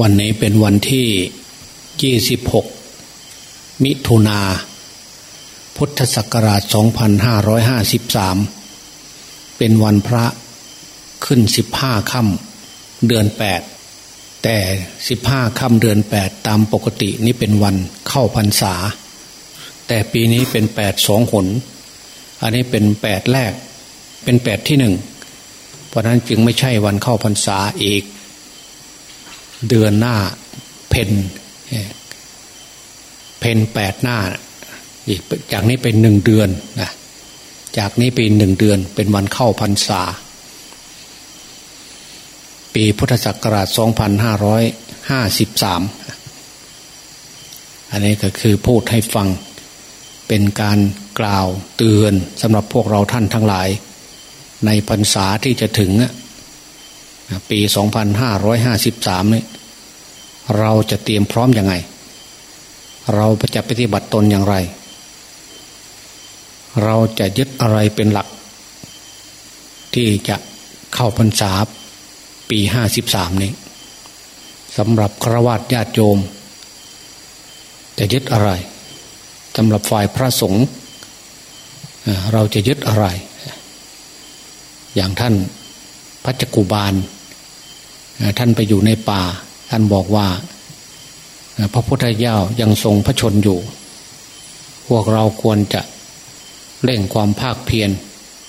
วันนี้เป็นวันที่ 26 มิถุนา พุทธศักราช 2553 เป็นวันพระขึ้น 15ค่ำเดือน 8 แต่ 15ค่ำเดือน 8 ตามปกตินี้เป็นวันเข้าพรรษา แต่ปีนี้เป็น 8 สองหน อันนี้เป็น 8 แรก เป็น 8 ที่หนึ่ง เพราะนั้นจึงไม่ใช่วันเข้าพรรษาอีก เดือนหน้าเพนเพนแปดหน้าอีกจากนี้เป็นหนึ่งเดือนนะจากนี้เป็นหนึ่งเดือน เป็นวันเข้าพรรษา ปีพุทธศักราชสองพันห้าร้อยห้าสิบสามอันนี้ก็คือพูดให้ฟังเป็นการกล่าวเตือนสำหรับพวกเราท่านทั้งหลาย ในพรรษาที่จะถึง ปี 2553นี่เราจะเตรียมพร้อมอยังไง เราจะปฏิบัติตนอย่างไร เราจะยึดอะไรเป็นหลัก ที่จะเข้าพรรษาปี 53 นี้สำหรับครวญญาติโยม จะยึดอะไรสำหรับฝ่ายพระสงฆ์เราจะยึดอะไร อย่างท่าน พระจักุบาลท่านไปอยู่ในป่า ท่านบอกว่า พระพุทธเจ้ายังทรงพระชนอยู่ พวกเราควรจะเร่งความภาคเพียร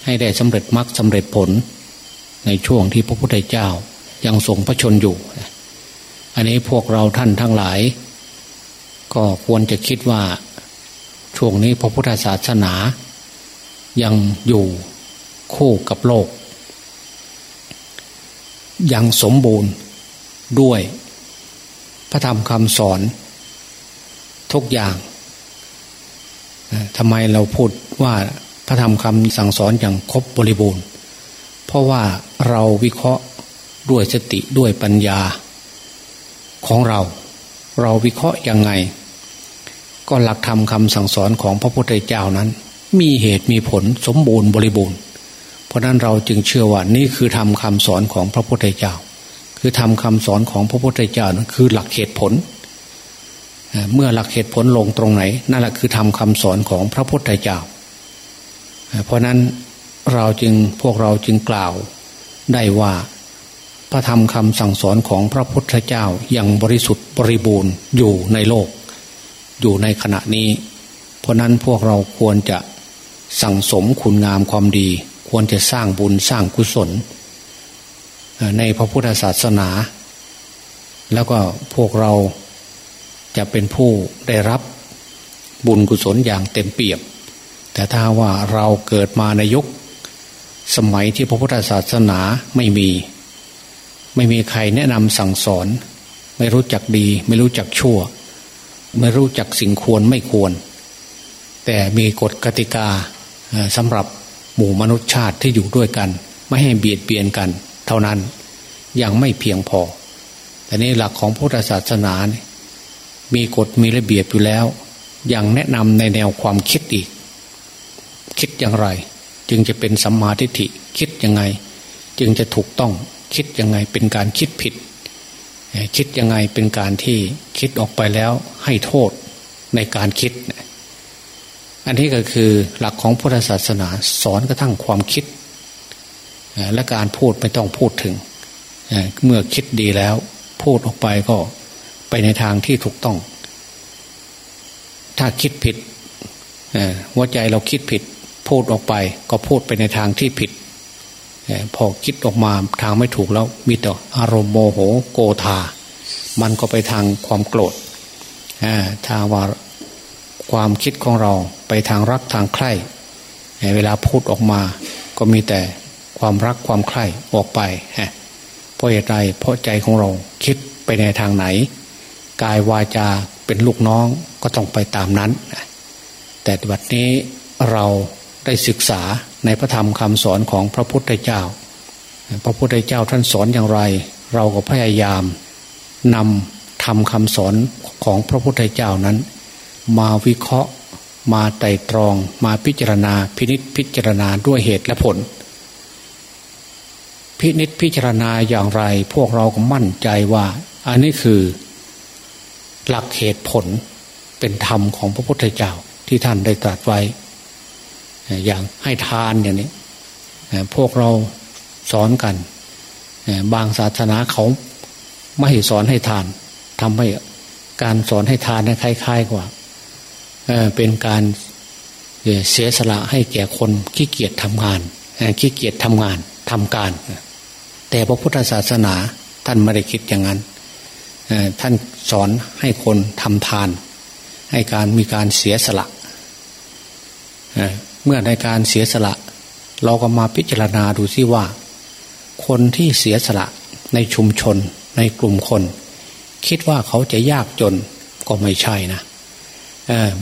ให้ได้สำเร็จมรรคสำเร็จผล ในช่วงที่พระพุทธเจ้ายังทรงพระชนอยู่ อันนี้พวกเราท่านทั้งหลาย ก็ควรจะคิดว่าช่วงนี้พระพุทธศาสนา ยังอยู่คู่กับโลก ยังสมบูรณ์ด้วย พระธรรมคำสอน ทุกอย่างทำไมเราพูดว่าพระธรรมคำสั่งสอนอย่างครบบริบูรณ์ เพราะว่าเราวิเคราะห์ด้วยสติด้วยปัญญาของเรา เราวิเคราะห์ยังไง ก็หลักธรรมคำสั่งสอนของพระพุทธเจ้านั้น มีเหตุมีผลสมบูรณ์บริบูรณ์ ราะนั้นเราจึงเชื่อว่านี่คือทำคำสอนของพระพุทธเจ้า คือทำคำสอนของพระพุทธเจ้านั้นคือหลักเหตุผล เมื่อหลักเหตุผลลงตรงไหน นั่นแหละคือทำคำสอนของพระพุทธเจ้า เพราะนั้นเราจึงพวกเราจึงกล่าวได้ว่าพระธรรมคำสั่งสอนของพระพุทธเจ้ายังบริสุทธิ์บริบูรณ์อยู่ในโลก อยู่ในขณะนี้ เพราะนั้นพวกเราควรจะสั่งสมคุณงามความดี ควรจะสร้างบุญสร้างกุศล ในพระพุทธศาสนา แล้วก็พวกเราจะเป็นผู้ได้รับบุญกุศลอย่างเต็มเปี่ยม แต่ถ้าว่าเราเกิดมาในยุคสมัยที่พระพุทธศาสนาไม่มี ไม่มีใครแนะนำสั่งสอน ไม่รู้จักดี ไม่รู้จักชั่ว ไม่รู้จักสิ่งควรไม่ควร แต่มีกฎกติกาสำหรับ หมู่มนุษยชาติที่อยู่ด้วยกัน ไม่ให้เบียดเบียนกัน เท่านั้นยังไม่เพียงพอ แต่นี้หลักของพุทธศาสนานมีกฎมีระเบียบอยู่แล้ว ยังแนะนำในแนวความคิดอีก คิดอย่างไร จึงจะเป็นสัมมาทิฏฐิคิดยังไง จึงจะถูกต้องคิดยังไงเป็นการคิดผิด คิดยังไงเป็นการที่คิดออกไปแล้วให้โทษในการคิด อันนี้ก็คือหลักของพุทธศาสนาสอนกระทั่งความคิด และการพูดไม่ต้องพูดถึง เมื่อคิดดีแล้วพูดออกไปก็ไปในทางที่ถูกต้อง ถ้าคิดผิดหัวใจเราคิดผิด พูดออกไป ก็พูดไปในทางที่ผิด พอคิดออกมาทางไม่ถูกแล้ว มีแต่อารมณ์โมโหโกธา มันก็ไปทางความโกรธถ้าว่า ความคิดของเราไปทางรักทางใคร่เวลาพูดออกมา ก็มีแต่ความรักความใคร่ออกไปเพราะเหตุใดเพราะใจของเราคิดไปในทางไหน กายวาจาเป็นลูกน้องก็ต้องไปตามนั้น แต่บัดนี้เราได้ศึกษาในพระธรรมคำสอนของพระพุทธเจ้า พระพุทธเจ้าท่านสอนอย่างไร เราก็พยายามนำทำคำสอนของพระพุทธเจ้านั้น มาวิเคราะห์ มาไต่ตรอง มาพิจารณา พินิษพิจารณาด้วยเหตุและผล พินิษพิจารณาอย่างไร พวกเราก็มั่นใจว่า อันนี้คือ หลักเหตุผลเป็นธรรมของพระพุทธเจ้าที่ท่านได้ตรัสไว้ อย่างให้ทานอย่างนี้ พวกเราสอนกัน บางศาสนาเขาไม่สอนให้ทานทำให้การสอนให้ทานนั้นคล้ายๆกว่า เป็นการเสียสละให้แก่คนขี้เกียจทำงานขี้เกียจทำงานทำการ แต่พระพุทธศาสนาท่านไม่ได้คิดอย่างนั้นท่านสอนให้คนทำทาน ให้การมีการเสียสละเมื่อในการเสียสละ เราก็มาพิจารณาดูซิว่า คนที่เสียสละในชุมชนในกลุ่มคน คิดว่าเขาจะยากจนก็ไม่ใช่นะ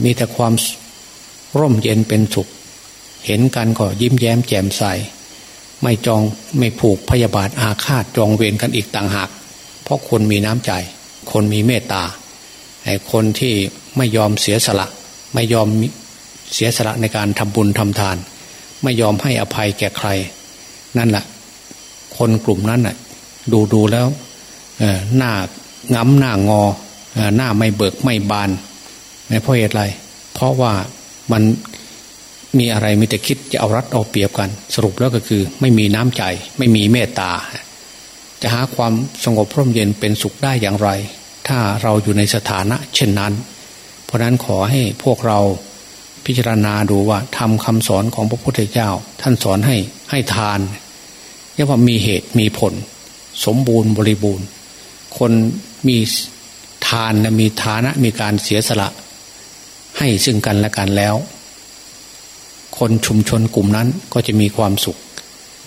มีแต่ความร่มเย็นเป็นสุข เห็นกันก็ยิ้มแย้มแจ่มใส ไม่จองไม่ผูกพยาบาทอาฆาตจองเวรกันอีกต่างหาก เพราะคนมีน้ำใจ คนมีเมตตาไอ้คนที่ไม่ยอมเสียสละ ไม่ยอมเสียสละในการทำบุญทำทาน ไม่ยอมให้อภัยแก่ใคร นั่นแหละคนกลุ่มนั้นน่ะ ดูดูแล้วหน้าง้ำหน้างอหน้าไม่เบิกไม่บาน เพราะเหตุไร เพราะว่ามันมีอะไรมีแต่คิดจะเอารัดเอาเปรียบกัน สรุปแล้วก็คือ ไม่มีน้ำใจ ไม่มีเมตตา จะหาความสงบพร่มเย็นเป็นสุขได้อย่างไร ถ้าเราอยู่ในสถานะ เช่นนั้น เพราะนั้นขอให้พวกเราพิจารณาดูว่าทำคำสอนของพระพุทธเจ้า ท่านสอนให้ให้ทานเรียกว่ามีเหตุมีผล สมบูรณ์บริบูรณ์ คนมีทานและมีฐานะมีการเสียสละ ให้ซึ่งกันและกันแล้ว คนชุมชนกลุ่มนั้นก็จะมีความสุข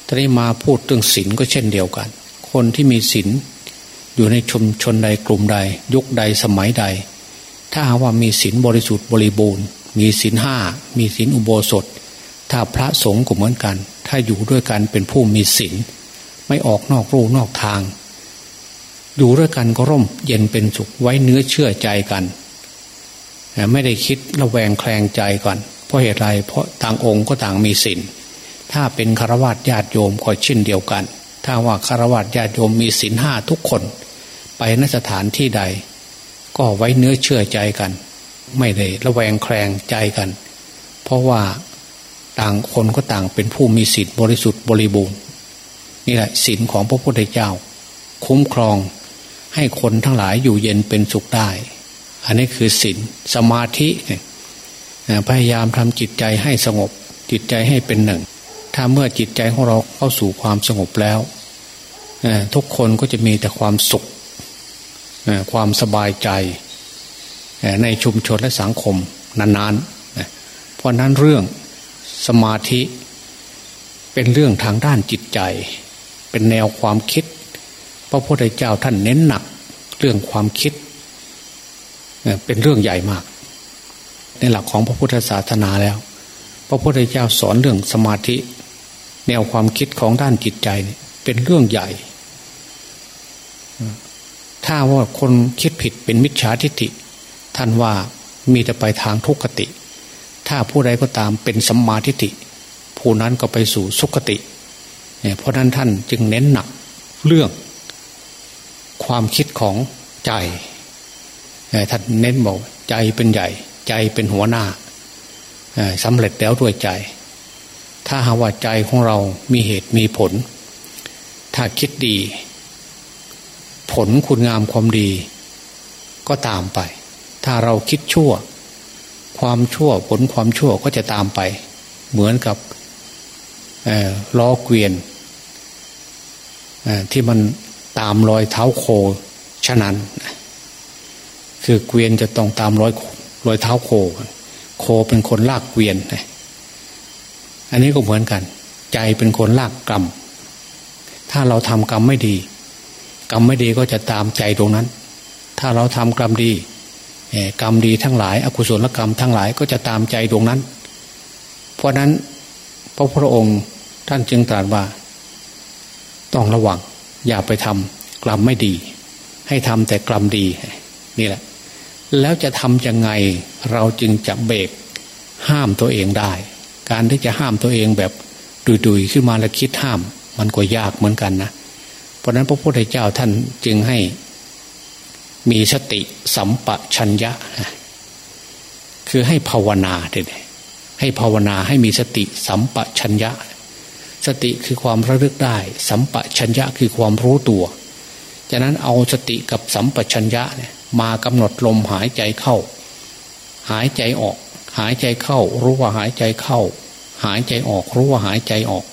ทีนี้มาพูดเรื่องศีลก็เช่นเดียวกัน คนที่มีศีลอยู่ในชุมชนใดกลุ่มใด ยุคใดสมัยใด ถ้าว่ามีศีลบริสุทธิ์บริบูรณ์ มีศีลห้ามีศีลอุโบสถ ถ้าพระสงฆ์ก็เหมือนกัน ถ้าอยู่ด้วยกันเป็นผู้มีศีลไม่ออกนอกรูนอกทาง อยู่ด้วยกันก็ร่มเย็นเป็นสุขไว้เนื้อเชื่อใจกัน ไม่ได้คิดระแวงแคลงใจก่อน เพราะเหตุไรเพราะต่างองค์ก็ต่างมีศีลถ้าเป็นคารวะญาติโยมก็เช่นเดียวกัน ถ้าว่าคารวะญาติโยมมีศีลห้าทุกคน ไปนสถานที่ใด ก็ไว้เนื้อเชื่อใจกัน ไม่ได้ระแวงแคลงใจกัน เพราะว่าต่างคนก็ต่างเป็นผู้มีศีลบริสุทธิ์บริบูรณ์นี่แหละศีลของพระพุทธเจ้า คุ้มครองให้คนทั้งหลายอยู่เย็นเป็นสุขได้ อันนี้คือศีลสมาธิพยายามทำจิตใจให้สงบ จิตใจให้เป็นหนึ่ง ถ้าเมื่อจิตใจของเราเข้าสู่ความสงบแล้วทุกคนก็จะมีแต่ความสุขความสบายใจในชุมชนและสังคมนานๆ เพราะนั้นเรื่องสมาธิ เป็นเรื่องทางด้านจิตใจ เป็นแนวความคิด พระพุทธเจ้าท่านเน้นหนักเรื่องความคิด เป็นเรื่องใหญ่มาก ในหลักของพระพุทธศาสนาแล้ว พระพุทธเจ้าสอนเรื่องสมาธิ แนวความคิดของด้านจิตใจเป็นเรื่องใหญ่ ถ้าว่าคนคิดผิดเป็นมิจฉาทิฏฐิท่านว่ามีแต่ไปทางทุกขติ ถ้าผู้ใดก็ตามเป็นสัมมาทิฏฐิผู้นั้นก็ไปสู่สุขติเพราะนั้นท่านจึงเน้นหนักเรื่องความคิดของใจ ท่านเน้นบอกใจเป็นใหญ่ ใจเป็นหัวหน้าสำเร็จแล้วด้วยใจ ถ้าหาว่าใจของเรามีเหตุมีผล ถ้าคิดดี ผลคุณงามความดี ก็ตามไป ถ้าเราคิดชั่ว ความชั่วผลความชั่วก็จะตามไป เหมือนกับล้อเกวียนที่มันตามรอยเท้าโคฉะนั้น คือเกวียนจะต้องตามรอยรอยเท้าโค โคเป็นคนลากเกวียนอันนี้ก็เหมือนกัน ใจเป็นคนลากกรรม ถ้าเราทำกรรมไม่ดี กรรมไม่ดีก็จะตามใจตรงนั้น ถ้าเราทำกรรมดีกรรมดีทั้งหลาย อกุศลกรรมทั้งหลายก็จะตามใจตรงนั้น เพราะนั้นพระพุทธองค์ท่านจึงตรัสว่า ต้องระวัง อย่าไปทำกรรมไม่ดี ให้ทำแต่กรรมดีนี่แหละ แล้วจะทำยังไงเราจึงจะเบรกห้ามตัวเองได้ การที่จะห้ามตัวเองแบบดุยๆขึ้นมาแล้วคิดห้าม มันก็ยากเหมือนกันนะ เพราะนั้นพระพุทธเจ้าท่านจึงให้มีสติสัมปชัญญะ คือให้ภาวนาเด็ดให้ภาวนาให้มีสติสัมปชัญญะ สติคือความระลึกได้ สัมปชัญญะคือความรู้ตัวฉะนั้นเอาสติกับสัมปชัญญะเนี่ย มากำหนดลมหายใจเข้า หายใจออก หายใจเข้า รู้ว่าหายใจเข้า หายใจออกรู้ว่าหายใจออก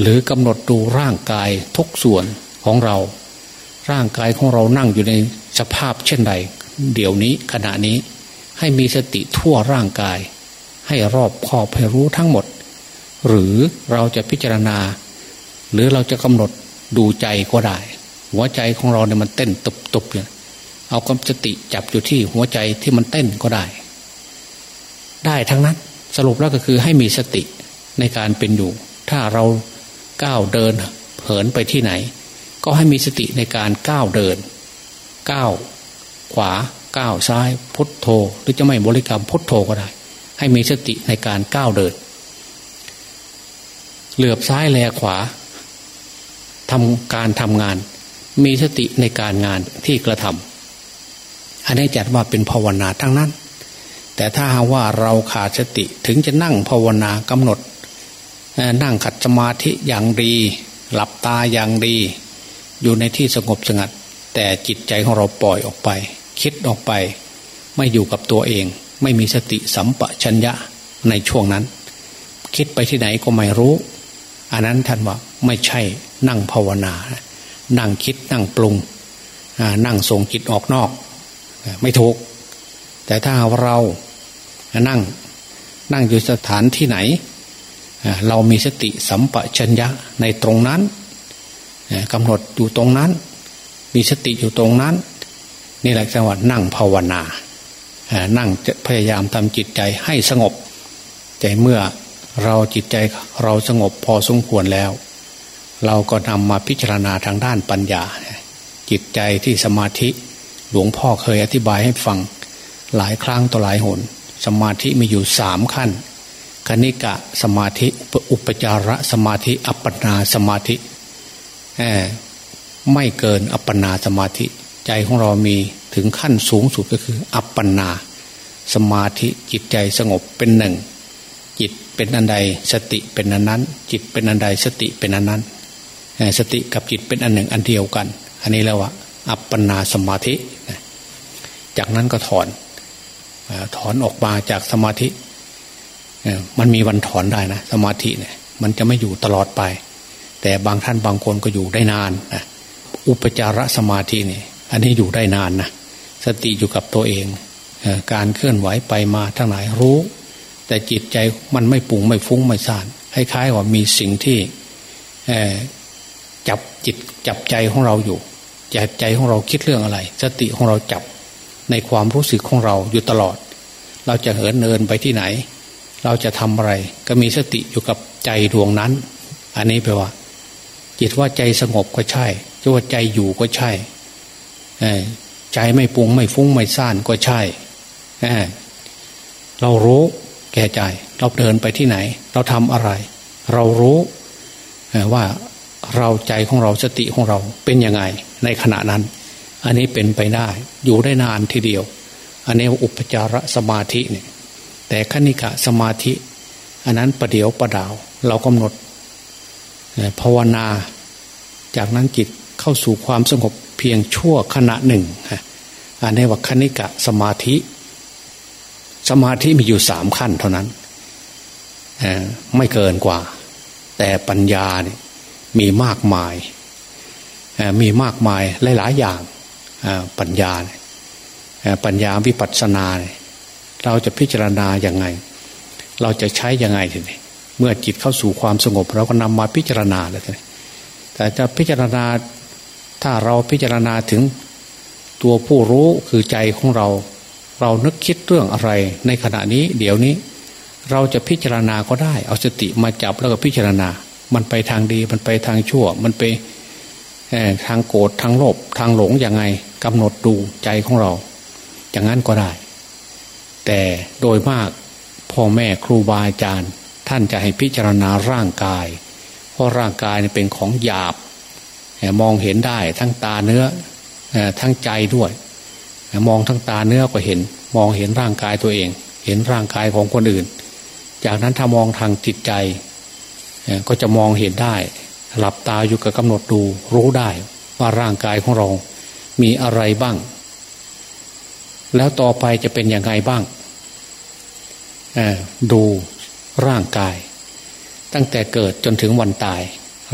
หรือกำหนดดูร่างกายทุกส่วนของเรา ร่างกายของเรานั่งอยู่ในสภาพเช่นใด เดี๋ยวนี้ขณะนี้ให้มีสติทั่วร่างกาย ให้รอบคอบให้รู้ทั้งหมด หรือเราจะพิจารณา หรือเราจะกำหนดดูใจก็ได้ หัวใจของเราเนี่ยมันเต้นตุบๆเนี่ย เอาความสติจับอยู่ที่หัวใจที่มันเต้นก็ได้ ได้ทั้งนั้นสรุปแล้วก็คือให้มีสติในการเป็นอยู่ ถ้าเราก้าวเดินเผินไปที่ไหน ก็ให้มีสติในการก้าวเดินก้าวขวาก้าวซ้ายพุทโธ หรือจะไม่บริกรรมพุทโธก็ได้ ให้มีสติในการก้าวเดิน เหลือบซ้ายแลขวาทำการทำงาน มีสติในการงานที่กระทำ อันนี้จัดว่าเป็นภาวนาทั้งนั้น แต่ถ้าว่าเราขาดสติถึงจะนั่งภาวนากำหนด นั่งขัดสมาธิอย่างดี หลับตาอย่างดี อยู่ในที่สงบสงัด แต่จิตใจของเราปล่อยออกไป คิดออกไป ไม่อยู่กับตัวเอง ไม่มีสติสัมปชัญญะในช่วงนั้น คิดไปที่ไหนก็ไม่รู้ อันนั้นท่านว่าไม่ใช่นั่งภาวนา นั่งคิดนั่งปรุงนั่งส่งจิตออกนอก ไม่ถูก แต่ถ้าเรานั่งนั่งอยู่สถานที่ไหน เรามีสติสัมปชัญญะในตรงนั้นกำหนดอยู่ตรงนั้น มีสติอยู่ตรงนั้น นี่แหละจังหวัดนั่งภาวนานั่งพยายามทำจิตใจให้สงบ ใจเมื่อเราจิตใจเราสงบพอสมควรแล้ว เราก็นำมาพิจารณาทางด้านปัญญา จิตใจที่สมาธิ หลวงพ่อเคยอธิบายให้ฟัง หลายครั้งต่อหลายหน สมาธิมีอยู่สามขั้น คณิกะสมาธิอุปจาระสมาธิ อัปปนาสมาธิไม่เกินอัปปนาสมาธิ ใจของเรามีถึงขั้นสูงสุดก็คือ อัปปนาสมาธิจิตใจสงบเป็นหนึ่ง จิตเป็นอันใดสติเป็นอันนั้น จิตเป็นอันใดสติเป็นอันนั้น สติกับจิตเป็นอันหนึ่งอันเดียวกัน อันนี้แล้วว่าอัปปนาสมาธิ จากนั้นก็ถอนถอนออกมาจากสมาธิมันมีวันถอนได้นะสมาธิเนี่ย มันจะไม่อยู่ตลอดไป แต่บางท่านบางคนก็อยู่ได้นานนะอุปจารสมาธินี่อันนี้อยู่ได้นานนะสติอยู่กับตัวเองการเคลื่อนไหวไปมาทั้งหลายรู้ แต่จิตใจมันไม่ปุงไม่ฟุ้งไม่ซ่านคล้ายๆว่ามีสิ่งที่จับจิตจับใจของเราอยู่ใจใจของเราคิดเรื่องอะไร สติของเราจับ ในความรู้สึกของเราอยู่ตลอด เราจะเหินเนินไปที่ไหน เราจะทำอะไร ก็มีสติอยู่กับใจดวงนั้น อันนี้แปลว่า จิตว่าใจสงบก็ใช่จะว่าใจอยู่ก็ใช่ใจไม่ปุงไม่ฟุ้งไม่ซ่านก็ใช่เรารู้แก่ใจ เราเดินไปที่ไหน เราทำอะไร เรารู้ว่าเราใจของเราสติของเราเป็นยังไงในขณะนั้น อันนี้เป็นไปได้ อยู่ได้นานทีเดียว อันนี้อุปจารสมาธิเนี่ยแต่ขณิกะสมาธิ อันนั้นประเดียวประดาว เรากำหนดภาวนา จากนั้นจิตเข้าสู่ความสงบเพียงชั่วขณะหนึ่งอันนี้ว่าคณิกะสมาธิ สมาธิมีอยู่สามขั้นเท่านั้นไม่เกินกว่า แต่ปัญญาเนี่ยมีมากมายมีมากมายหลายๆอย่าง ปัญญาปัญญาวิปัสสนา เราจะพิจารณาอย่างไง เราจะใช้ยังไงทีนี้เมื่อจิตเข้าสู่ความสงบ เราก็นำมาพิจารณาเลยทีนี้แต่จะพิจารณาถ้าเราพิจารณาถึงตัวผู้รู้คือใจของเรา เรานึกคิดเรื่องอะไร ในขณะนี้ เดี๋ยวนี้ เราจะพิจารณาก็ได้ เอาสติมาจับแล้วก็พิจารณา มันไปทางดีมันไปทางชั่ว มันไปทางโกรธทางโลภทางหลงยังไง กำหนดดูใจของเรา อย่างนั้นก็ได้ แต่โดยมากพ่อแม่ครูบาอาจารย์ ท่านจะให้พิจารณาร่างกาย เพราะร่างกายเป็นของหยาบ มองเห็นได้ทั้งตาเนื้อทั้งใจด้วย มองทั้งตาเนื้อก็เห็น มองเห็นร่างกายตัวเอง เห็นร่างกายของคนอื่น จากนั้นถ้ามองทางจิตใจ ก็จะมองเห็นได้ หลับตาอยู่กับกำหนดดูรู้ได้ว่าร่างกายของเรา มีอะไรบ้าง แล้วต่อไปจะเป็นยังไงบ้างดูร่างกาย ตั้งแต่เกิดจนถึงวันตาย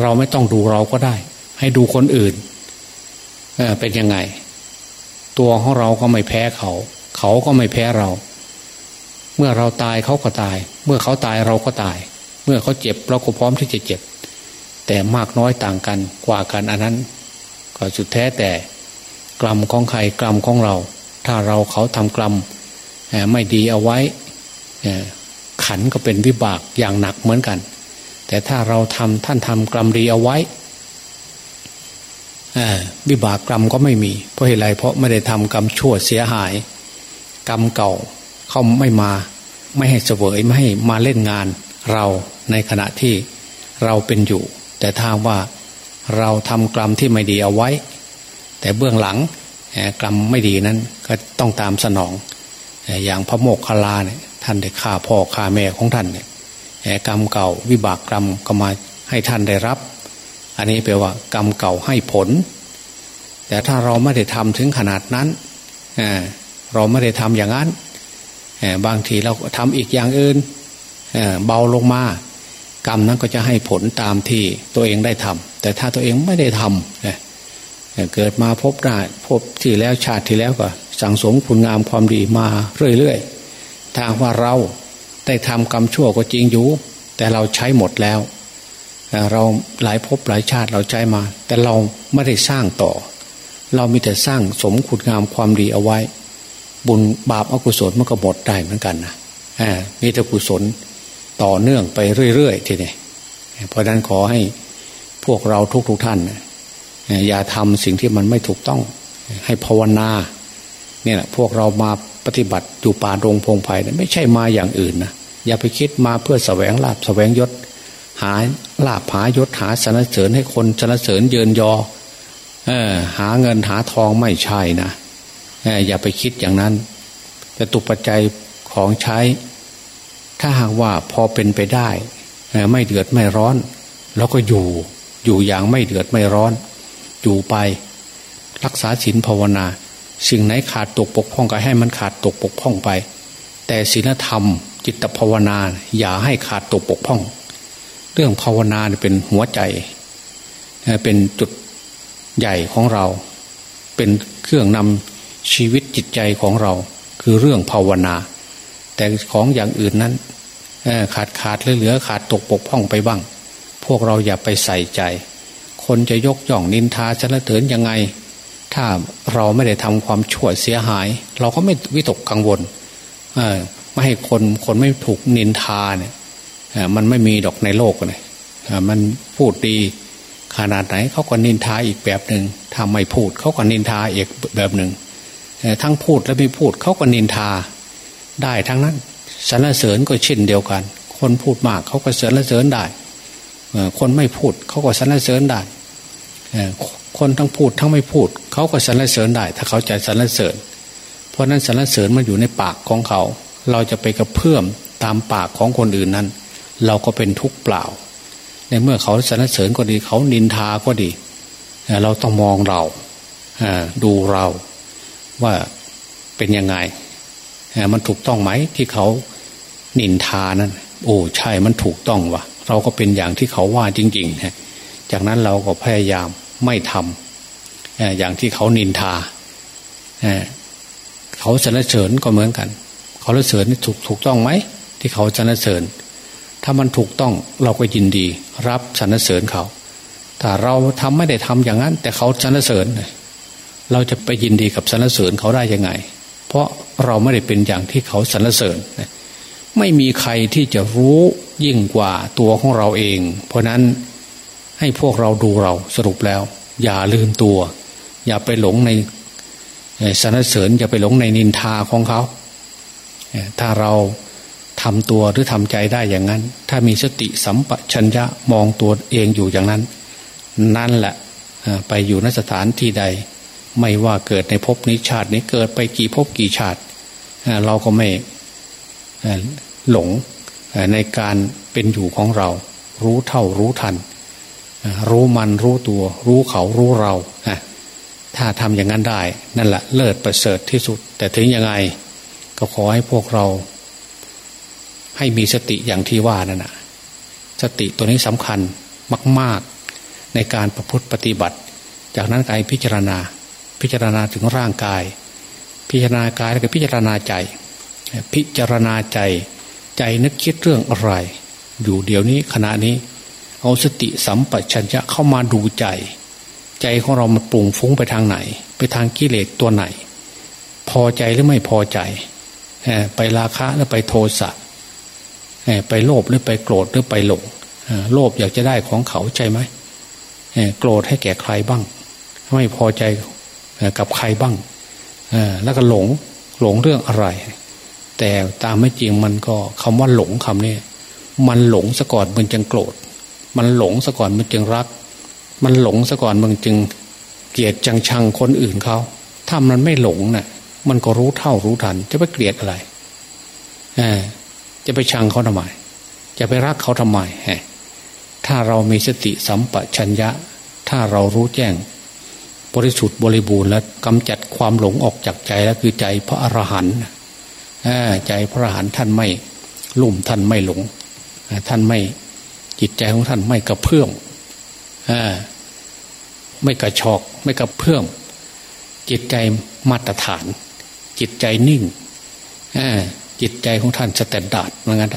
เราไม่ต้องดูเราก็ได้ ให้ดูคนอื่นเเป็นยังไง ตัวของเราก็ไม่แพ้เขา เขาก็ไม่แพ้เรา เมื่อเราตายเขาก็ตาย เมื่อเขาตายเราก็ตาย เมื่อเขาเจ็บเราก็พร้อมที่จะเจ็บ แต่มากน้อยต่างกันกว่ากันอันนั้น ก็สุดแท้แต่ กรรมของใครกรรมของเรา ถ้าเราเขาทำกรรมไม่ดีเอาไว้ขันก็เป็นวิบากอย่างหนักเหมือนกัน แต่ถ้าเราทำท่านทำกรรมดีเอาไว้วิบากกรรมก็ไม่มี เพราะเหตุไรเพราะไม่ได้ทำกรรมชั่วเสียหาย กรรมเก่าเขาไม่มา ไม่ให้เสวยไม่ให้มาเล่นงานเราในขณะที่เราเป็นอยู่ แต่ถ้าว่าเราทำกรรมที่ไม่ดีเอาไว้ แต่เบื้องหลังกรรมไม่ดีนั้นก็ต้องตามสนอง อย่างพระโมกขลาเนี่ยท่านได้ฆ่าพ่อฆ่าแม่ของท่านเนี่ยกรรมเก่าวิบากกรรมก็มาให้ท่านได้รับ อันนี้แปลว่ากรรมเก่าให้ผล แต่ถ้าเราไม่ได้ทำถึงขนาดนั้นเราไม่ได้ทำอย่างนั้นบางทีเราทำอีกอย่างอื่นเบาลงมากรรมนั้นก็จะให้ผลตามที่ตัวเองได้ทำแต่ถ้าตัวเองไม่ได้ทำ เกิดมาพบได้พบที่แล้วชาติที่แล้วก็ สั่งสมคุณงามความดีมาเรื่อยๆถ้าว่าเราได้ทำกรรมชั่วก็จริงอยู่ แต่เราใช้หมดแล้ว เราหลายภพหลายชาติเราใช้มา แต่เราไม่ได้สร้างต่อ เรามีแต่สร้างสมคุณงามความดีเอาไว้ บุญบาปอกุศลมันก็หมดได้เหมือนกันนะมีแต่กุศลต่อเนื่องไปเรื่อยๆทีนี้เพราะนั้นขอให้พวกเราทุกๆทท่าน อย่าทำสิ่งที่มันไม่ถูกต้อง ให้ภาวนาเนี่ยพวกเรามาปฏิบัติอยู่ป่าดงพงไผ่ไม่ใช่มาอย่างอื่นนะอย่าไปคิดมาเพื่อสแสวงลาบสแสวงยศ หาลาบหายศหาสนเสริญให้คนสนเสริญเยินยอเออหาเงินหาทองไม่ใช่นะอย่าไปคิดอย่างนั้น แต่ตุปัจจัยของใช้ ถ้าหากว่าพอเป็นไปได้ ไม่เดือดไม่ร้อนเราก็อยู่อยู่อย่างไม่เดือดไม่ร้อน อยู่ไป รักษาศีลภาวนา สิ่งไหนขาดตกปกพ่องก็ให้มันขาดตกปกพ่องไป แต่ศีลธรรม จิตภาวนา อย่าให้ขาดตกปกพ่อง เรื่องภาวนาเป็นหัวใจ เป็นจุดใหญ่ของเรา เป็นเครื่องนำชีวิตจิตใจของเรา คือเรื่องภาวนา แต่ของอย่างอื่นนั้นขาดขาดเหลือขาดตกปกพ่องไปบ้าง พวกเราอย่าไปใส่ใจ คนจะยกย่องนินทาชนะเถินยังไง ถ้าเราไม่ได้ทำความชั่วเสียหาย เราก็ไม่วิตกกังวลไม่ให้คนคนไม่ถูกนินทาเนี่ยมันไม่มีดอกในโลกเลยมันพูดดีขนาดไหนเขาก็นินทาอีกแบบหนึ่งถ้าไม่พูดเขาก็นินทาอีกแบบหนึ่งทั้งพูดและไม่พูดเขาก็นินทา ได้ทั้งนั้นสรรเสริญก็เช่นเดียวกัน คนพูดมากเขาก็สรรเสริญได้ คนไม่พูดเขาก็สรรเสริญได้คนทั้งพูดทั้งไม่พูดเขาก็สรรเสริญได้ ถ้าเขาใจสรรเสริญ เพราะนั้นสรรเสริญมันอยู่ในปากของเขา เราจะไปกระเพื่อมตามปากของคนอื่นนั้น เราก็เป็นทุกข์เปล่า ในเมื่อเขาสรรเสริญก็ดี เขานินทาก็ดี เราต้องมองเราดูเราว่าเป็นยังไงมันถูกต้องไหมที่เขานินทานั้น โอ้ใช่มันถูกต้องวะ เราก็เป็นอย่างที่เขาว่าจริงๆจากนั้นเราก็พยายามไม่ทำอย่างที่เขานินทาเขาสนเสริญก็เหมือนกัน เขาสนเสริญนี่ถูกถูกต้องไหมที่เขาสนเสริญ ถ้ามันถูกต้องเราก็ยินดี รับสนเสริญเขาแต่เราทำไม่ได้ทำอย่างนั้น แต่เขาสนเสริญ เราจะไปยินดีกับสนเสริญเขาได้ยังไง เพราะเราไม่ได้เป็นอย่างที่เขาสนเสริญ ไม่มีใครที่จะรู้ ยิ่งกว่าตัวของเราเอง เพราะนั้นให้พวกเราดูเราสรุปแล้ว อย่าลืมตัว อย่าไปหลงในสรรเสริญอย่าไปหลงในนินทาของเขา ถ้าเราทำตัวหรือทำใจได้อย่างนั้น ถ้ามีสติสัมปชัญญะมองตัวเองอยู่อย่างนั้น นั่นแหละไปอยู่นสถานที่ใด ไม่ว่าเกิดในภพนี้ชาตินี้เกิดไปกี่ภพกี่ชาติ เราก็ไม่หลง ในการเป็นอยู่ของเรา รู้เท่ารู้ทัน รู้มันรู้ตัว รู้เขารู้เราถ้าทำอย่างนั้นได้ นั่นแหละเลิศประเสริฐที่สุด แต่ถึงยังไง ก็ขอให้พวกเรา ให้มีสติอย่างที่ว่านั่นนะสติตัวนี้สำคัญมาก ๆ ในการประพฤติปฏิบัติ จากนั้นกายพิจารณา พิจารณาถึงร่างกาย พิจารณากายแล้วก็พิจารณาใจ พิจารณาใจ ใจนึกคิดเรื่องอะไร อยู่เดี๋ยวนี้ขณะนี้ เอาสติสัมปชัญญะเข้ามาดูใจ ใจของเรามันปรุงฟุ้งไปทางไหน ไปทางกิเลสตัวไหน พอใจหรือไม่พอใจไปราคะหรือไปโทสะไปโลภหรือไปโกรธหรือไปหลงโลภอยากจะได้ของเขาใช่ไหมโกรธให้แก่ใครบ้าง ไม่พอใจกับใครบ้างแล้วก็หลงหลงเรื่องอะไร แต่ตามไม่จริงมันก็คำว่าหลงคำนี้มันหลงซะก่อนมันจึงโกรธ มันหลงซะก่อนมันจึงรัก มันหลงซะก่อนมันจึงเกลียดจังชังคนอื่นเขาถ้ามันไม่หลงนะ่ะ มันก็รู้เท่ารู้ทัน จะไปเกลียดอะไรจะไปชังเขาทำไม จะไปรักเขาทำไมถ้าเรามีสติสัมปชัญญะ ถ้าเรารู้แจ้ง บริสุทธิ์บริบูรณ์แล้วกำจัดความหลงออกจากใจแล้วคือใจพระอรหันต์ ใจพระอรหันต์ท่านไม่ลุ่มท่านไม่หลงท่านไม่จิตใจของท่านไม่กระเพื่อมไม่กระชอก ไม่กระเพื่อมจิตใจมาตรฐาน จิตใจนิ่งจิตใจของท่าน standard เหมือนกัน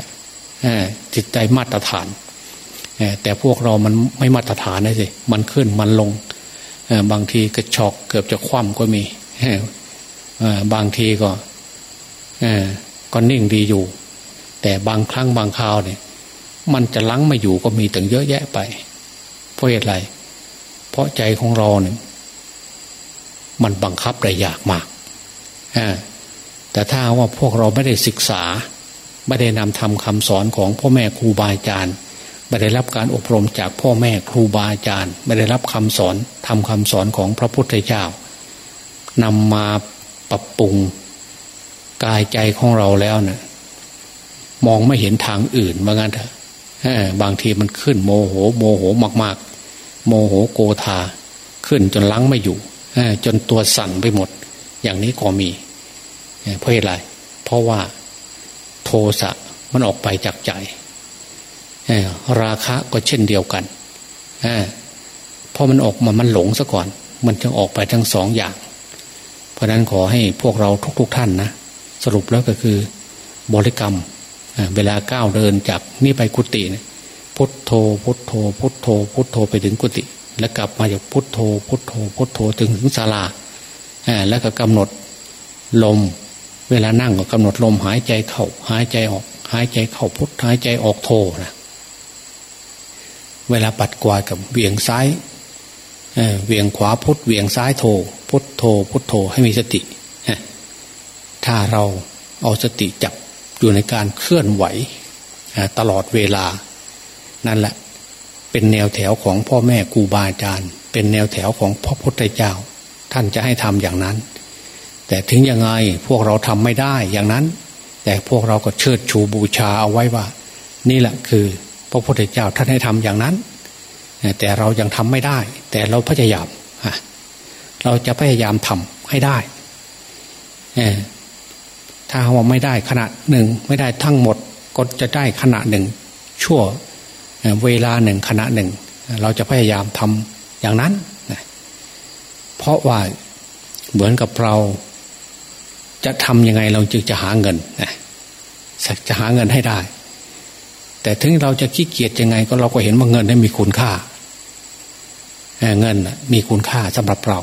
จิตใจมาตรฐานแต่พวกเรามันไม่มาตรฐานเลยสิมันขึ้นมันลงบางทีกระชอกเกือบจะคว่ำก็มีบางทีก็ ก็นิ่งดีอยู่ แต่บางครั้งบางคราวเนี่ย มันจะรั้งไม่อยู่ก็มีตั้งเยอะแยะไป เพราะเหตุไร เพราะใจของเราเนี่ยมันบังคับได้ยากมากแต่ถ้าว่าพวกเราไม่ได้ศึกษา ไม่ได้นำทำคำสอนของพ่อแม่ครูบาอาจารย์ไม่ได้รับการอบรมจากพ่อแม่ครูบาอาจารย์ ไม่ได้รับคำสอนทำคำสอนของพระพุทธเจ้านำมาปรับปรุง กายใจของเราแล้วเนะี่ยมองไม่เห็นทางอื่นเหมือนกันเถอะบางทีมันขึ้นโมโห โมโหมาก ๆ โมโหโกธาขึ้นจนลังไม่อยู่จนตัวสั่นไปหมด อย่างนี้ก็มีเพราะอะไรเพราะว่าโทสะมันออกไปจากใจราคะก็เช่นเดียวกันเพราะมันออกมามันหลงซะก่อน มันจึงออกไปทั้งสองอย่าง เพราะนั้นขอให้พวกเราทุก ๆทท่านนะ สรุปแล้วก็คือบริกรรมเวลาก้าวเดินจากนี่ไปกุฏินะพุทโธพุทโธพุทโธพุทโธไปถึงกุฏิแล้วกลับมาจากพุทโธพุทโธพุทโธถึงถึงศาลาแล้วก็กำหนดลม เวลานั่งก็กำหนดลมหายใจเข้าหายใจออก หายใจเข้าพุทหายใจออกโธนะเวลาปัดกวาดกับเวียงซ้ายเวียงขวาพุทเวียงซ้ายโทพุทโทพุทโทให้มีสติ ถ้าเราเอาสติจับอยู่ในการเคลื่อนไหวตลอดเวลา นั่นแหละ เป็นแนวแถวของพ่อแม่ครูบาอาจารย์ เป็นแนวแถวของพระพุทธเจ้า ท่านจะให้ทำอย่างนั้น แต่ถึงยังไงพวกเราทำไม่ได้อย่างนั้น แต่พวกเราก็เชิดชูบูชาเอาไว้ว่า นี่แหละคือพระพุทธเจ้าท่านให้ทำอย่างนั้น แต่เรายังทำไม่ได้ แต่เราพยายามเราจะพยายามทำให้ได้ ถ้าว่าไม่ได้ขณะหนึ่ง ไม่ได้ทั้งหมดก็จะได้ขณะหนึ่ง ชั่วเวลาหนึ่งขณะหนึ่ง เราจะพยายามทำอย่างนั้นเพราะว่าเหมือนกับเรา จะทำยังไงเราจึงจะหาเงินจะหาเงินให้ได้ แต่ถึงเราจะขี้เกียจยังไง ก็เราก็เห็นว่าเงินนั้นมีคุณค่าเงินมีคุณค่าสำหรับเรา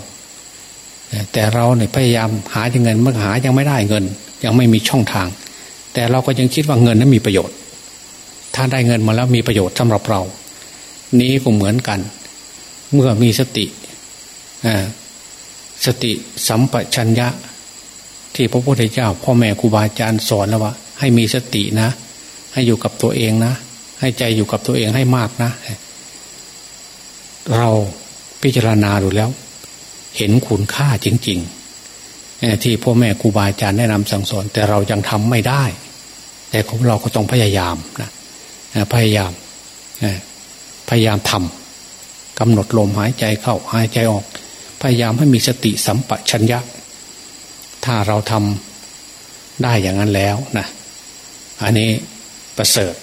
แต่เราเนี่ยพยายามหาเงินเมื่อหายังไม่ได้เงิน ยังไม่มีช่องทาง แต่เราก็ยังคิดว่าเงินนั้นมีประโยชน์ ถ้าได้เงินมาแล้วมีประโยชน์สำหรับเรา นี้ก็เหมือนกัน เมื่อมีสติสติสัมปชัญญะ ที่พระพุทธเจ้า พ่อแม่ครูบาอาจารย์สอนแล้วว่า ให้มีสตินะ ให้อยู่กับตัวเองนะ ให้ใจอยู่กับตัวเองให้มากนะ เราพิจารณาดูแล้ว เห็นคุณค่าจริง ๆ ที่พ่อแม่ครูบาอาจารย์แนะนำสั่งสอน แต่เรายังทำไม่ได้ แต่ของเราก็ต้องพยายามนะพยายามพยายามทำกำหนดลมหายใจเข้าหายใจออก พยายามให้มีสติสัมปชัญญะ ถ้าเราทำได้อย่างนั้นแล้วนะอันนี้ประเสริฐ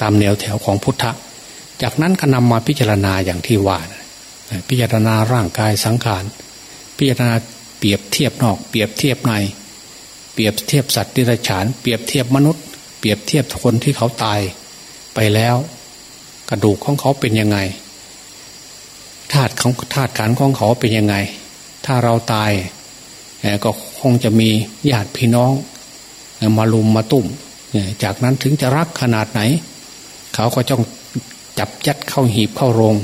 ตามแนวแถวของพุทธะ จากนั้นก็นำมาพิจารณาอย่างที่ว่านะพิจารณาร่างกายสังขาร พิจารณา เปรียบเทียบนอก เปรียบเทียบใน เปรียบเทียบสัตว์ดิรัจฉาน เปรียบเทียบมนุษย์ เปรียบเทียบคนที่เขาตายไปแล้ว กระดูกของเขาเป็นยังไงธาตุของธาตุขันของเขาเป็นยังไง ถ้าเราตายก็คงจะมีญาติพี่น้อง มาลุมมาตุ่มจากนั้นถึงจะรักขนาดไหน เขาก็ต้องจับยัดเข้าหีบเข้าโรง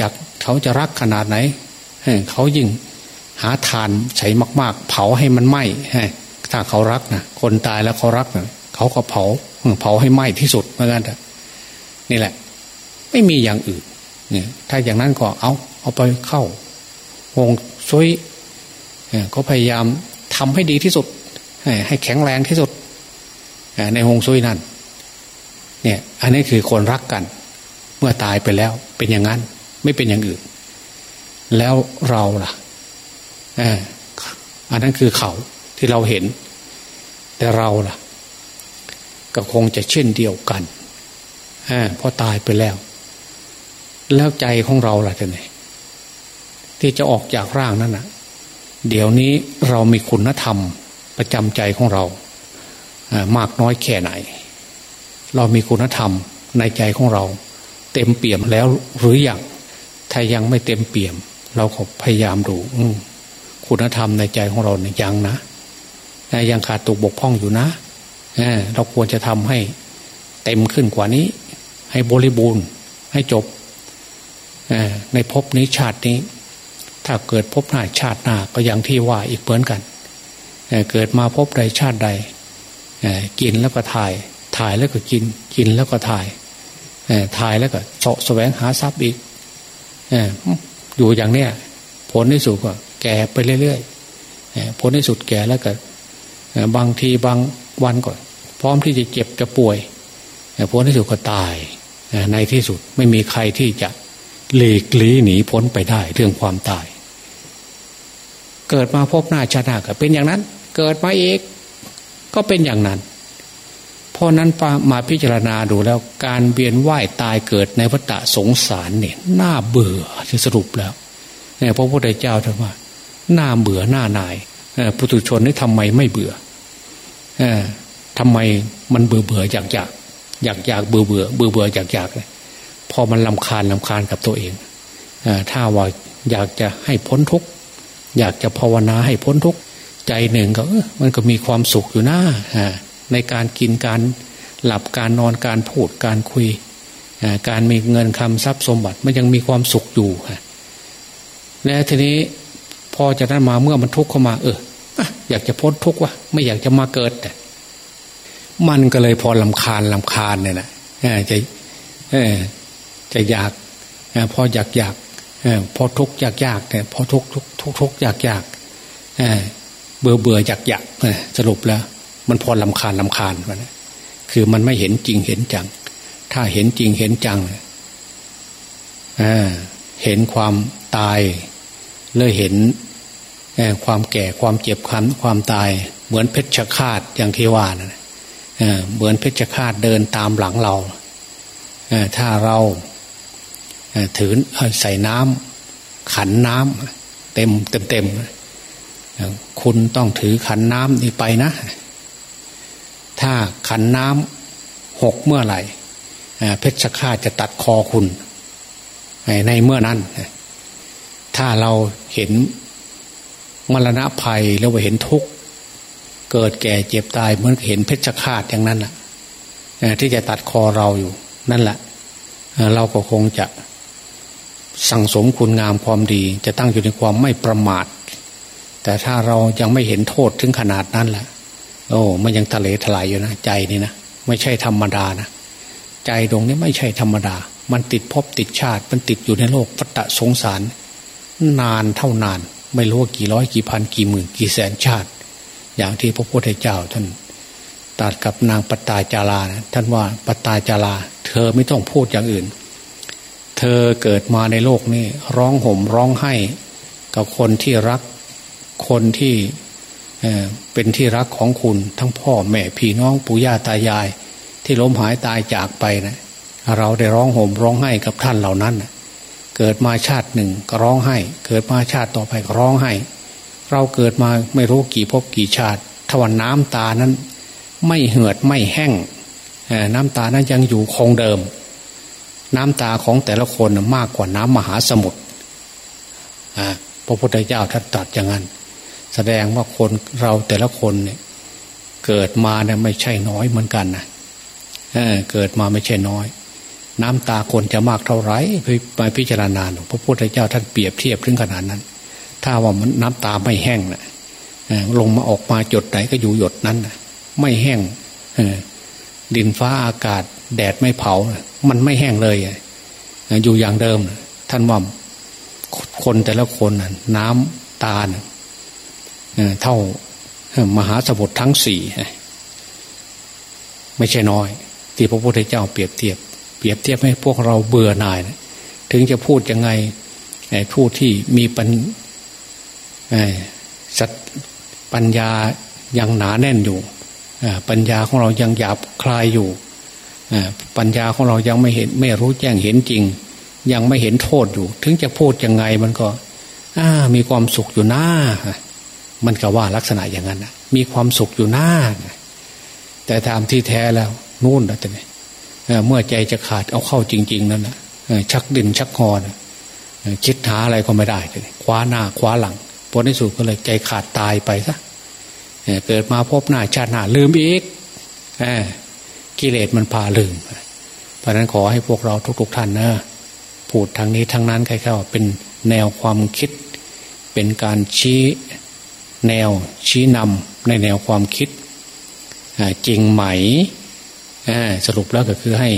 จากเขาจะรักขนาดไหน เขายิ่ง หาทานใช้มาก ๆ เผาให้มันไหม้ถ้าเขารักนะคนตายแล้วเขารักนะเขาก็เผาเผาให้ไหม้ที่สุดเหมือนกันนี่แหละ ไม่มีอย่างอื่นเนี่ยถ้าอย่างนั้นก็เอาเอาไปเข้า วงช่วยก็พยายามทำให้ดีที่สุด ให้แข็งแรงที่สุดในหงซุยนั่นเนี่ย อันนี้คือคนรักกัน เมื่อตายไปแล้วเป็นอย่างนั้น ไม่เป็นอย่างอื่น แล้วเราล่ะ อันนั้นคือเขาที่เราเห็น แต่เราล่ะ ก็คงจะเช่นเดียวกันเพอตายไปแล้ว แล้วใจของเราล่ะท่านไหนที่จะออกจากร่างนั้นนะเดี๋ยวนี้เรามีคุณธรรมประจำใจของเรามากน้อยแค่ไหน เรามีคุณธรรมในใจของเรา เต็มเปี่ยมแล้วหรืออยังถ้ายังไม่เต็มเปี่ยม เราก็พยายามดู คุณธรรมในใจของเราเนี่ยยังนะยังขาดตกบกพร่องอยู่นะเราควรจะทำให้เต็มขึ้นกว่านี้ ให้บริบูรณ์ให้จบในภพนี้ชาตินี้ ถ้าเกิดภพหน้าชาติหน้าก็อย่างที่ว่าอีกเหมือนกันเกิดมาพบใดชาติใดกินแล้วก็ถ่าย ถ่ายแล้วก็กิน กินแล้วก็ถ่ายถ่ายแล้วก็เสาะแสวงหาทรัพย์อีกอยู่อย่างเนี้ยผลที่สุดก็ แก่ไปเรื่อยๆผลที่สุดแก่แล้วก็บางทีบางวันก็พร้อมที่จะเจ็บจะป่วยผลที่สุดก็ตาย ในที่สุดไม่มีใครที่จะหลีกลีหนีพ้นไปได้เรื่องความตาย เกิดมาพบหน้าชาติหน้าก็เป็นอย่างนั้น เกิดมาเอกก็เป็นอย่างนั้นเพราะนั้นมาพิจารณาดูแล้วการเวียนว่ายตายเกิดในวัฏสงสารเนี่ยน่าเบื่อที่สรุปแล้วเนี่ยพระพุทธเจ้าท่านว่า หน่าเบื่อหน้านายปุถุชนนี่ทำไมไม่เบื่อทำไมมันเบื่อเบื่ออยากอยากอยากอยากเบื่อเบื่อเบื่อเบื่ออยากอยากเลยพอมันลำคาญลำคาญกับตัวเองถ้าว่าอยากจะให้พ้นทุกข์อยากจะภาวนาให้พ้นทุกข์ใจหนึ่งก็มันก็มีความสุขอยู่นะในการกินการหลับการนอนการพูดการคุย การมีเงินคำทรัพย์สมบัติมันยังมีความสุขอยู่และทีนี้ พอจะนั้นมาเมื่อมันทุกข์เข้ามา เอออยากจะพ้นทุกข์วะไม่อยากจะมาเกิดมันก็เลยพอลำคาญลำคาญเนี่ยนะจะจะอยากพออยากอยากพอทุกข์อยากอยากเนี่ยพอทุกข์ทุกทุกทุกอยากอยากเบื่อเบื่ออยากอยากสรุปแล้ว มันพอลำคาญลำคาญมันคือมันไม่เห็นจริงเห็นจัง ถ้าเห็นจริงเห็นจังเห็นความตาย เลยเห็นความแก่ความเจ็บคันความตาย เหมือนเพชฌฆาตอย่างที่ว่านะเหมือนเพชฌฆาตเดินตามหลังเราถ้าเราถือใส่น้ำขันน้ำเต็มเต็มเต็มคุณต้องถือขันน้ำนี้ไปนะ ถ้าขันน้ำหกเมื่อไหร่เพชฌฆาตจะตัดคอคุณ ในเมื่อนั้น ถ้าเราเห็นมรณะภัยแล้วเห็นทุกข์เกิดแก่เจ็บตายเหมือนเห็นเพชฌฆาตอย่างนั้นแหละที่จะตัดคอเราอยู่นั่นแหละเราก็คงจะสั่งสมคุณงามความดี จะตั้งอยู่ในความไม่ประมาท แต่ถ้าเรายังไม่เห็นโทษถึงขนาดนั้นแหละโอ้มันยังทะเลถลายอยู่นะใจนี่นะไม่ใช่ธรรมดานะใจดวงนี้ไม่ใช่ธรรมดา มันติดภพติดชาติ มันติดอยู่ในโลกวัฏสงสาร นานเท่านาน ไม่รู้ว่ากี่ร้อยกี่พันกี่หมื่นกี่แสนชาติ อย่างที่พระพุทธเจ้าท่านตัดกับนางปตาจารานะท่านว่าปตาจารา เธอไม่ต้องพูดอย่างอื่น เธอเกิดมาในโลกนี้ ร้องห่มร้องไห้ กับคนที่รักคนที่เป็นที่รักของคุณทั้งพ่อแม่พี่น้องปู่ย่าตายาย ที่ล้มหายตายจากไปนะเราได้ร้องห่มร้องไห้กับท่านเหล่านั้น เกิดมาชาติหนึ่งก็ร้องไห้ เกิดมาชาติต่อไปก็ร้องไห้ เราเกิดมาไม่รู้กี่ภพกี่ชาติทวันน้ำตานั้น ไม่เหือดไม่แห้งน้ำตานั้นยังอยู่คงเดิม น้ำตาของแต่ละคนมากกว่าน้ำมหาสมุทรพระพุทธเจ้าท่านตรัสอย่างนั้น แสดงว่าคนเราแต่ละคนเนี่ยเกิดมาเนี่ยไม่ใช่น้อยเหมือนกันนะเเกิดมาไม่ใช่น้อย น้ำตาคนจะมากเท่าไหร่ไปพิจารณาพระพุทธเจ้าท่านเปรียบเทียบถึงขนาดนั้น ถ้าว่ามันน้ำตาไม่แห้งนะลงมาออกมาจดไหนก็อยู่หยดนั้นนะไม่แห้งดินฟ้าอากาศ แดดไม่เผา มันไม่แห้งเลยอยู่อย่างเดิม ท่านว่าคนแต่ละคนน้ำตาเท่ามหาสมุทรทั้งสี่ไม่ใช่น้อย ที่พระพุทธเจ้าเปรียบเทียบ เปรียบเทียบให้พวกเราเบื่อหน่าย ถึงจะพูดยังไงผู้ที่มีปัญสัตปัญญายังหนาแน่นอยู่ปัญญาของเรายังหยาบคลายอยู่ปัญญาของเรายังไม่เห็นไม่รู้แจ้งเห็นจริง ยังไม่เห็นโทษอยู่ ถึงจะพูดยังไงมันก็มีความสุขอยู่หน้า มันก็ว่าลักษณะอย่างนั้นนะมีความสุขอยู่หน้าแต่ตามที่แท้แล้วนู่นนะแต่เนี่ย เมื่อใจจะขาดเอาเข้าจริง ๆ นั่นแหละชักดินชักคอนคิดหาอะไรก็ไม่ได้เลยคว้าหน้าคว้าหลังผลในสุดก็เลยใจขาดตายไปซะเกิดมาพบหน้าชาติหน้าลืมอีกกิเลสมันพาลืม เพราะนั้นขอให้พวกเราทุก ๆ ท่านนะพูดทางนี้ทางนั้นใครๆว่าเป็นแนวความคิด เป็นการชี้แนวชี้นำในแนวความคิดจริงไหม สรุปแล้วก็คือให้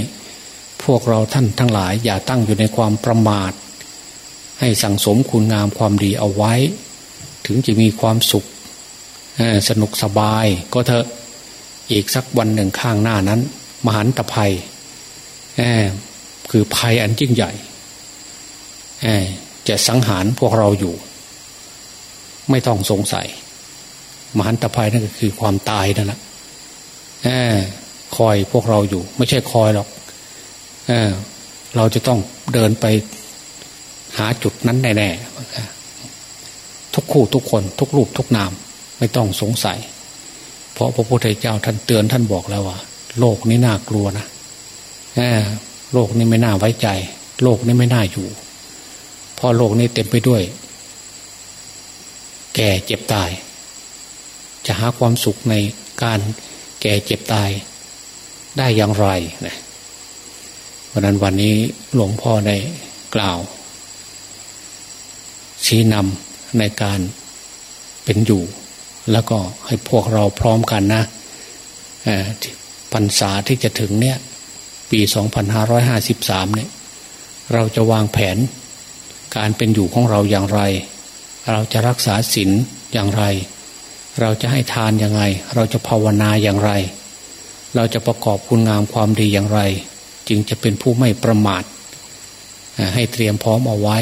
พวกเราท่านทั้งหลาย อย่าตั้งอยู่ในความประมาท ให้สั่งสมคุณงามความดีเอาไว้ ถึงจะมีความสุขสนุกสบายก็เถอะอีกสักวันหนึ่งข้างหน้านั้น มหันตภัยคือภัยอันยิ่งใหญ่จะสังหารพวกเราอยู่ ไม่ต้องสงสัย มหันตภัยนั่นก็คือความตายนั่นแหละ คอยพวกเราอยู่ ไม่ใช่คอยหรอกเเราจะต้องเดินไปหาจุดนั้นแน่ๆทุกคู่ทุกคน ทุกรูปทุกนาม ไม่ต้องสงสัย เพราะพระพุทธเจ้าท่านเตือนท่านบอกแล้วว่า โลกนี้น่ากลัวนะโลกนี้ไม่น่าไว้ใจ โลกนี้ไม่น่าอยู่เพราะโลกนี้เต็มไปด้วย แก่เจ็บตาย จะหาความสุขในการแก่เจ็บตาย ได้อย่างไรนะเพราะนั้นวันนี้หลวงพ่อได้กล่าว ชี้นำในการเป็นอยู่ แล้วก็ให้พวกเราพร้อมกันนะพรรษาที่จะถึงเนี่ย ปี 2553 เนี่ย เราจะวางแผนการเป็นอยู่ของเราอย่างไร เราจะรักษาศีลอย่างไร เราจะให้ทานอย่างไรเราจะภาวนาอย่างไร เราจะประกอบคุณงามความดีอย่างไร จึงจะเป็นผู้ไม่ประมาทให้เตรียมพร้อมเอาไว้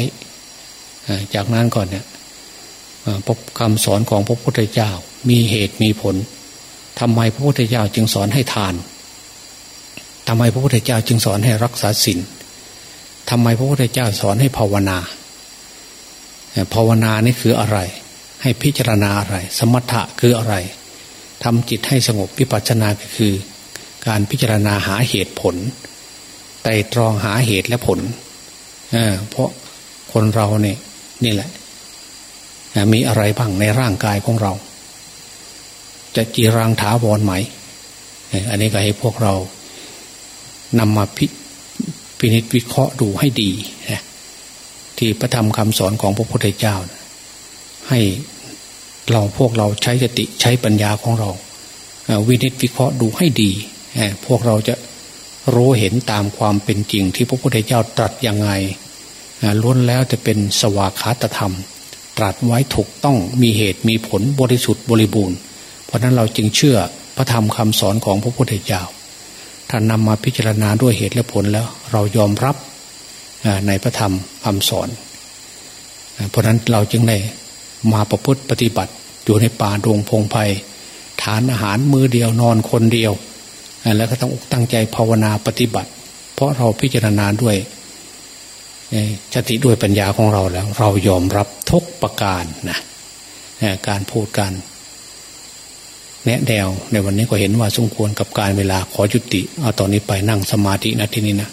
จากนั้นก่อนเนี่ยพบคำสอนของพระพุทธเจ้า มีเหตุมีผลทำไมพระพุทธเจ้าจึงสอนให้ทานทำไมพระพุทธเจ้าจึงสอนให้รักษาศีลทำไมพระพุทธเจ้าสอนให้ภาวนาภาวนานี่คืออะไร ให้พิจารณาอะไร สมถะคืออะไรทำจิตให้สงบพิปัชนาก็คือ การพิจารณาหาเหตุผลไต่ตรองหาเหตุและผลเเพราะคนเราเนี่ยนี่แหละ มีอะไรบ้างในร่างกายของเรา จะจีรังถาวรไหม อันนี้ก็ให้พวกเรานำมาพิพินิจวิเคราะห์ดูให้ดีนะที่พระธรรมคำสอนของพระพุทธเจ้าให้เราพวกเราใช้สติใช้ปัญญาของเราวินิจวิเคราะห์ดูให้ดี พวกเราจะรู้เห็นตามความเป็นจริงที่พระพุทธเจ้าตรัสยังไงล้วนแล้วจะเป็นสวากขาตธรรม ตรัสไว้ถูกต้องมีเหตุมีผลบริสุทธิ์บริบูรณ์ เพราะนั้นเราจึงเชื่อพระธรรมคำสอนของพระพุทธเจ้าท่านนำมาพิจารณาด้วยเหตุและผลแล้ว เรายอมรับในพระธรรมคำสอน เพราะนั้นเราจึงได้มาประพฤติปฏิบัติอยู่ในป่าดวงพงไพ่ฐานอาหารมือเดียวนอนคนเดียว แล้วก็ต้องตั้งใจภาวนาปฏิบัติ เพราะเราพิจารณาด้วยสติด้วยปัญญาของเราแล้ว เรายอมรับทุกประการนะการพูดการแนะแนวในวันนี้ก็เห็นว่าสมควรกับการเวลาขอจุติ เอาตอนนี้ไปนั่งสมาธินะที่นี่นะ